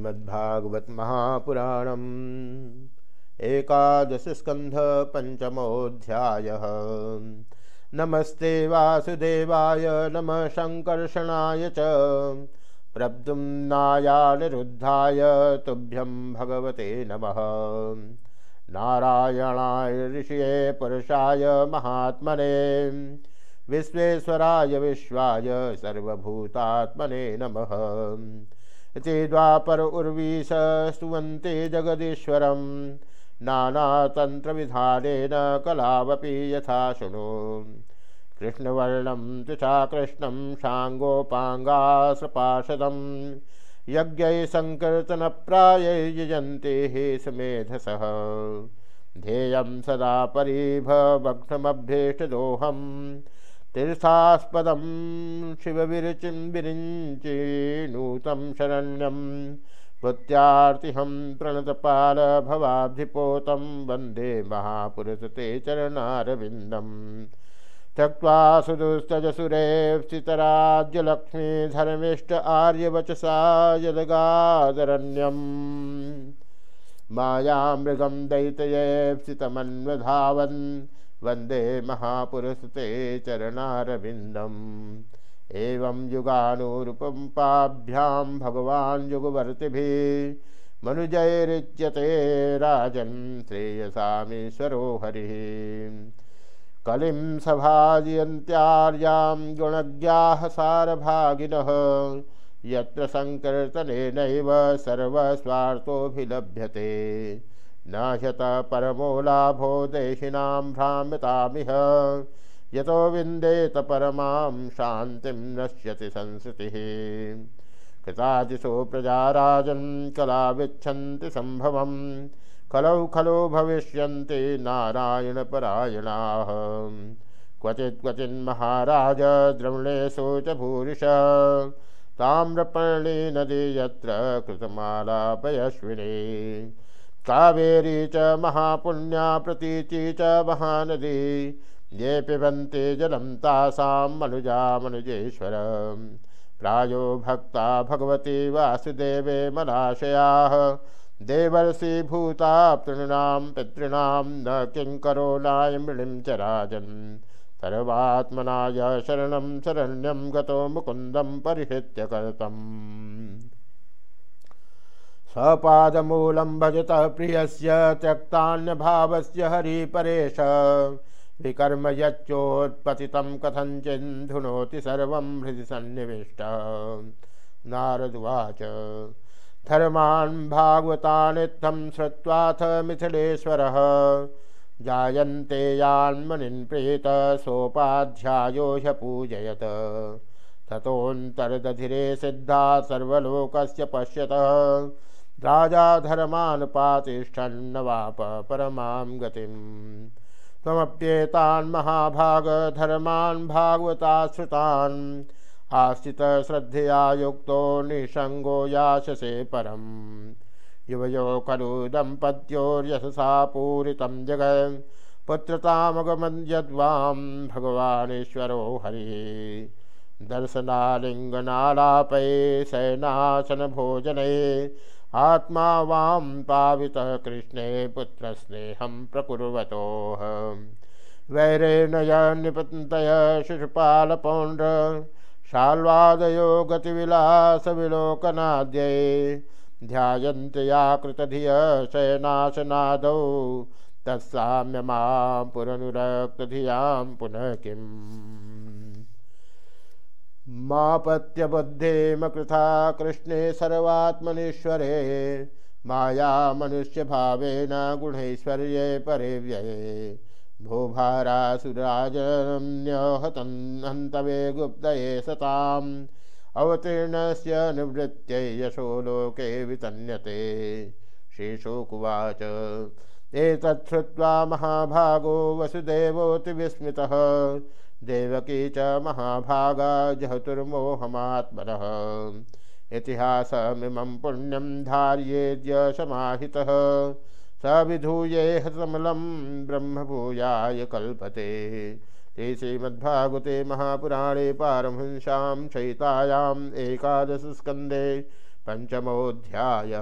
श्रीमद्भागवत महापुराणम। एकादश स्कंध पंचमोध्याय नमस्ते वासुदेवाय नम शंकर्षणाय च। तुभ्यं भगवते नमः। नारायणाय ऋषिये पुरुषाय महात्मने। विश्वेश्वराय विश्वाय सर्वभूतात्मने नमः। इति द्वापर उर्वीश स्तुवन्ते जगदीश्वरं नानातन्त्रविधानेन कलावपि यथा शृणु। कृष्णवर्णं तु चाकृष्णं शाङ्गोपाङ्गासपाशदं यज्ञै सङ्कीर्तनप्रायै यजन्ते हे सुमेधसः। ध्येयं सदा परीभवक्ष्मभ्येष्टदोहम् तीर्थास्पदं शिवविरचिं विरिञ्चि नूतं शरण्यं भूत्यार्तिहं प्रणतपालभवाब्धिपोतं वंदे महापुरुषते चरणारविन्दम् त्यक्त्वा सुदुस्तजसुरेप्सितराज्यलक्ष्मी धर्मिष्ठ आर्यवचसा यदगादरण्यम्। मायामृगं दैतयेप्सितमन्वधावन् वंदे महापुरुष ते चरणारविंदम। एवं युगानुरूपं पाभ्यां भगवान् युगवर्तिभिः मनुजैरिच्यते राजन् श्रेयसामीश्वरो हरिः। कलिं सभाजयन्त्यार्यां गुणज्ञाः सारभागिनः, यत्र सङ्कीर्तनेनैव सर्वस्वार्थोऽभिलभ्यते। न ह्यत परमो लाभो देहिनां भ्राम्यतामिह यतो विन्देत परमां शान्तिं नश्यति संस्कृतिः कृतादिशो प्रजा राजन् कलाविच्छन्ति सम्भवं खलौ खलो भविष्यन्ति नारायणपरायणाः। क्वचित् क्वचिन्महाराज द्रविणेषु च भूरिश ताम्रपर्णी नदी यत्र कृतमालापयश्विनी। कावेरी च महापुण्या प्रतीचि च महानदी। ये पिबन्ति जलं तासां मनुजा मनुजेश्वर। प्रायो भक्ता भगवती वासुदेवे मलाशयाः देवर्षिभूता तृणां पितॄणां न किङ्करो नाय मृणिं च राजन्। सर्वात्मनाय शरणं शरण्यं गतो मुकुन्दं परिहृत्य कर्तम्। सपादमूलं भजतः प्रियस्य त्यक्तान्यभावस्य हरिपरेश। विकर्म यच्चोत्पतितं कथञ्चिन्धुनोति सर्वं हृदि सन्निविष्ट। नारदुवाच धर्मान् भागवतानित्थं श्रुत्वाथ मिथिलेश्वरः। जायन्ते यान्मनिन् प्रेत सोपाध्यायो ह्यपूजयत ततोऽन्तर्दधिरे सिद्धा सर्वलोकस्य पश्यतः। राजा धर्मान् पातिष्ठन्नवाप परमां गतिं त्वमप्येतान् महाभागधर्मान् भागवताश्रुतान्। आश्रितश्रद्धया युक्तो निसङ्गो याशसे परम्। युवयो खलु दम्पत्योर्यशसा पूरितं जगन् पुत्रतामगमद्यद्वां भगवानेश्वरो हरिः। दर्शनालिङ्गनालापै शयनासनभोजने आत्मा वां पावितः कृष्णे पुत्र पुत्रस्नेहं प्रकुर्वतोः। वैरेण निपतय शिशुपालपौण्ड्र शाल्वादयो गतिविलासविलोकनाद्यै ध्यायन्त्या कृतधिय शयनाशनादौ, तत्साम्यमा पुरनुरक्तधियाँ पुनः किम्? मापत्यबुद्धेमकृथा कृष्णे सर्वात्मनीश्वरे माया मनुष्यभावेन गुणैश्वर्ये परे व्यये भूभारासुराजन्यहतन्हन्तवे गुप्तये सताम्, अवतीर्णस्य निवृत्त्यै यशो लोके वितन्यते। श्रीशोकुवाच। एतच्छ्रुत्वा महाभागो वसुदेवोऽति विस्मितः। देवकी च महाभागा जहतुर्मोहमात्मनः। इतिहासमिमं पुण्यं धार्येद्य समाहितः। स विधूये हतमलं ब्रह्मभूयाय कल्पते। ते श्रीमद्भागवते महापुराणे पारमहंस्यां चयितायाम् एकादशस्कन्धे पंचमोध्याय